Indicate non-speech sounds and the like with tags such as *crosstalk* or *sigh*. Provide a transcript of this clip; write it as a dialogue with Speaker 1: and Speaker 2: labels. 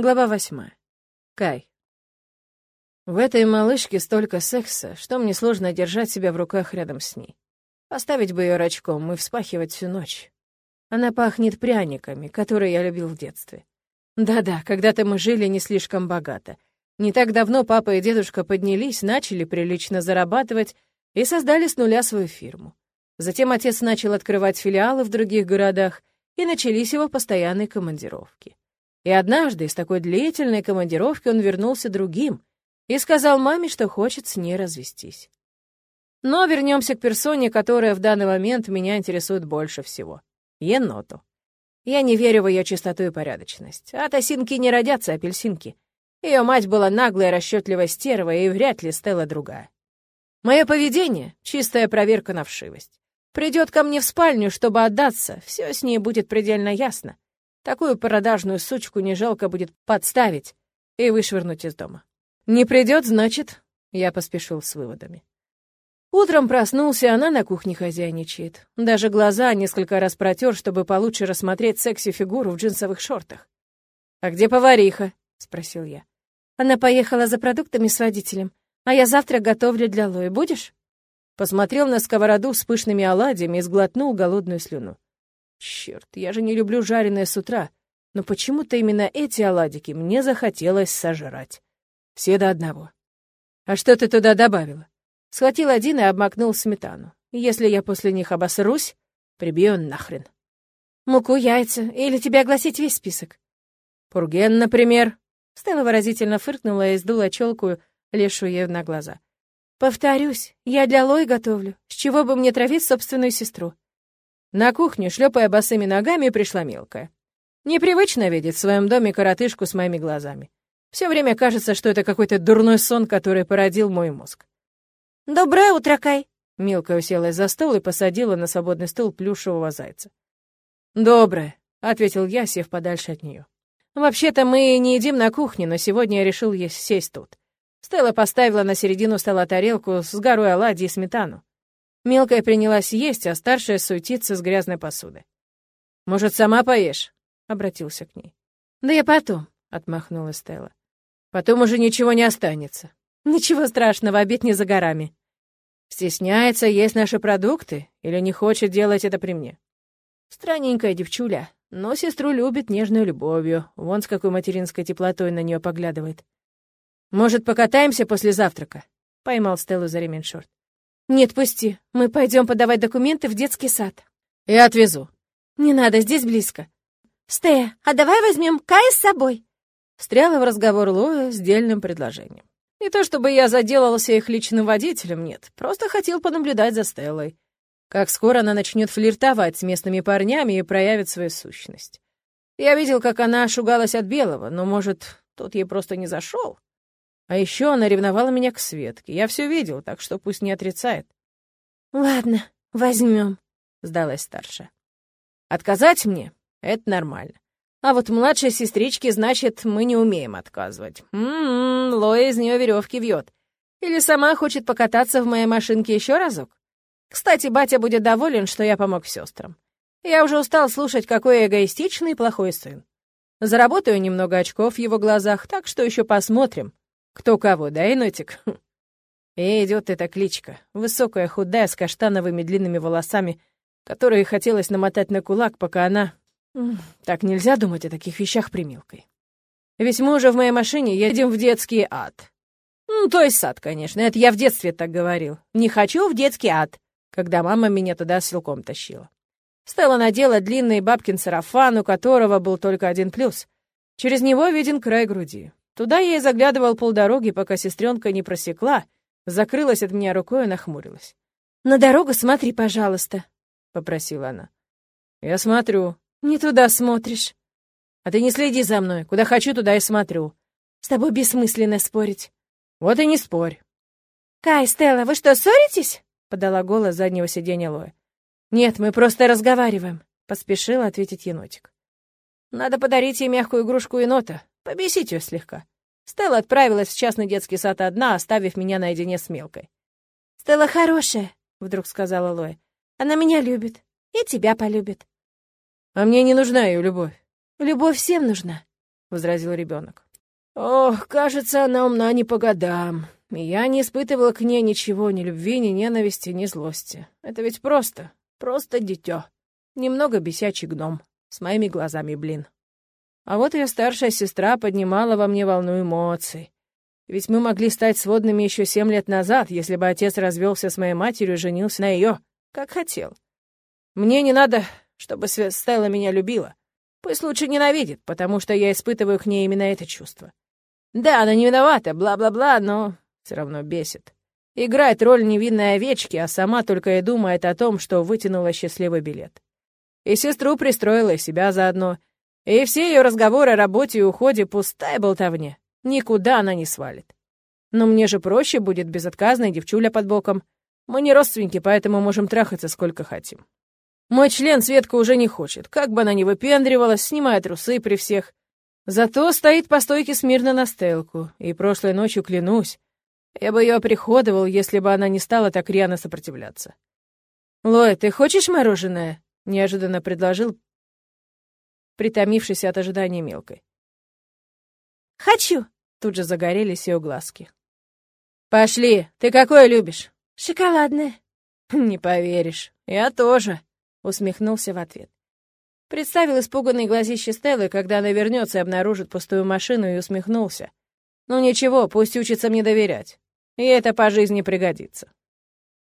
Speaker 1: Глава восьмая. Кай. В этой малышке столько секса, что мне сложно держать себя в руках рядом с ней. Поставить бы ее рачком и вспахивать всю ночь. Она пахнет пряниками, которые я любил в детстве. Да-да, когда-то мы жили не слишком богато. Не так давно папа и дедушка поднялись, начали прилично зарабатывать и создали с нуля свою фирму. Затем отец начал открывать филиалы в других городах, и начались его постоянные командировки. И однажды из такой длительной командировки он вернулся другим и сказал маме, что хочет с ней развестись. Но вернемся к персоне, которая в данный момент меня интересует больше всего — еноту. Я не верю в ее чистоту и порядочность. От осинки не родятся апельсинки. Ее мать была наглая, расчетливая стерва, и вряд ли Стелла другая. Мое поведение — чистая проверка на вшивость. Придет ко мне в спальню, чтобы отдаться, все с ней будет предельно ясно. Такую продажную сучку не жалко будет подставить и вышвырнуть из дома. Не придет, значит, я поспешил с выводами. Утром проснулся, она на кухне хозяйничает. Даже глаза несколько раз протер, чтобы получше рассмотреть секси-фигуру в джинсовых шортах. «А где повариха?» — спросил я. Она поехала за продуктами с водителем, а я завтра готовлю для Лои. Будешь? Посмотрел на сковороду с пышными оладьями и сглотнул голодную слюну. Черт, я же не люблю жареное с утра, но почему-то именно эти оладики мне захотелось сожрать. Все до одного. А что ты туда добавила? Схватил один и обмакнул в сметану. Если я после них обосрусь, прибью нахрен. Муку, яйца, или тебе огласить весь список? Пурген, например. Стелла выразительно фыркнула и сдула челку, лешую ей на глаза. Повторюсь, я для Лой готовлю. С чего бы мне травить собственную сестру? На кухню, шлепая босыми ногами, пришла мелкая. Непривычно видеть в своем доме коротышку с моими глазами. Все время кажется, что это какой-то дурной сон, который породил мой мозг. «Доброе утро, Кай!» Мелкая уселась за стол и посадила на свободный стул плюшевого зайца. «Доброе», — ответил я, сев подальше от нее. «Вообще-то мы не едим на кухне, но сегодня я решил есть сесть тут». Стелла поставила на середину стола тарелку с горой оладьи и сметану. Мелкая принялась есть, а старшая суетиться с грязной посудой. «Может, сама поешь?» — обратился к ней. «Да я потом», — отмахнулась Стелла. «Потом уже ничего не останется». «Ничего страшного, обед не за горами». «Стесняется есть наши продукты или не хочет делать это при мне?» «Странненькая девчуля, но сестру любит нежной любовью. Вон с какой материнской теплотой на нее поглядывает». «Может, покатаемся после завтрака?» — поймал Стеллу за ремень шорт. «Нет, пусти. Мы пойдем подавать документы в детский сад». «Я отвезу». «Не надо, здесь близко». «Стея, а давай возьмем Кая с собой?» Встряла в разговор Лоя с дельным предложением. Не то чтобы я заделался их личным водителем, нет. Просто хотел понаблюдать за Стеллой. Как скоро она начнет флиртовать с местными парнями и проявит свою сущность. Я видел, как она шугалась от белого, но, может, тот ей просто не зашел. А еще она ревновала меня к Светке. Я все видел, так что пусть не отрицает. «Ладно, возьмем», — сдалась старшая. «Отказать мне — это нормально. А вот младшей сестричке, значит, мы не умеем отказывать. М-м, Лоя из нее веревки вьет. Или сама хочет покататься в моей машинке еще разок? Кстати, батя будет доволен, что я помог сестрам. Я уже устал слушать, какой эгоистичный и плохой сын. Заработаю немного очков в его глазах, так что еще посмотрим, кто кого, да, енотик? И *laughs* идет эта кличка, высокая, худая, с каштановыми длинными волосами, которые хотелось намотать на кулак, пока она... Так нельзя думать о таких вещах примилкой. Ведь мы уже в моей машине едем в детский ад. Ну, то есть сад, конечно, это я в детстве так говорил. Не хочу в детский ад, когда мама меня туда силком тащила. Стелла надела длинный бабкин сарафан, у которого был только один плюс. Через него виден край груди. Туда я и заглядывал полдороги, пока сестренка не просекла, закрылась от меня рукой и нахмурилась. «На дорогу смотри, пожалуйста», — попросила она. «Я смотрю». «Не туда смотришь». «А ты не следи за мной. Куда хочу, туда и смотрю». «С тобой бессмысленно спорить». «Вот и не спорь». «Кай, Стелла, вы что, ссоритесь?» — подала голос заднего сиденья Лоя. «Нет, мы просто разговариваем», — поспешил ответить енотик. «Надо подарить ей мягкую игрушку енота, побесить ее слегка». Стелла отправилась в частный детский сад одна, оставив меня наедине с мелкой. «Стелла хорошая», — вдруг сказала Лоя. «Она меня любит и тебя полюбит». «А мне не нужна ее любовь». «Любовь всем нужна». — возразил ребенок. «Ох, кажется, она умна не по годам. Я не испытывала к ней ничего, ни любви, ни ненависти, ни злости. Это ведь просто, просто дитё. Немного бесячий гном. С моими глазами, блин. А вот ее старшая сестра поднимала во мне волну эмоций. Ведь мы могли стать сводными еще семь лет назад, если бы отец развелся с моей матерью и женился на ее, как хотел. Мне не надо, чтобы Стелла меня любила. Пусть лучше ненавидит, потому что я испытываю к ней именно это чувство. Да, она не виновата, бла-бла-бла, но все равно бесит. Играет роль невинной овечки, а сама только и думает о том, что вытянула счастливый билет. И сестру пристроила, и себя заодно. И все ее разговоры о работе и уходе — пустая болтовня. Никуда она не свалит. Но мне же проще будет безотказная девчуля под боком. Мы не родственники, поэтому можем трахаться сколько хотим. Мой член Светка уже не хочет. Как бы она ни выпендривалась, снимая трусы при всех. Зато стоит по стойке смирно на стелку. И прошлой ночью, клянусь, я бы ее оприходовал, если бы она не стала так рьяно сопротивляться. «Лоя, ты хочешь мороженое?» — неожиданно предложил, притомившись от ожидания мелкой.
Speaker 2: «Хочу!»
Speaker 1: — тут же загорелись ее глазки. «Пошли! Ты какое любишь?»
Speaker 2: «Шоколадное».
Speaker 1: «Не поверишь. Я тоже», усмехнулся в ответ. Представил испуганные глазища Стеллы, когда она вернется и обнаружит пустую машину, и усмехнулся. Ну ничего, пусть учится мне доверять. И это по жизни пригодится.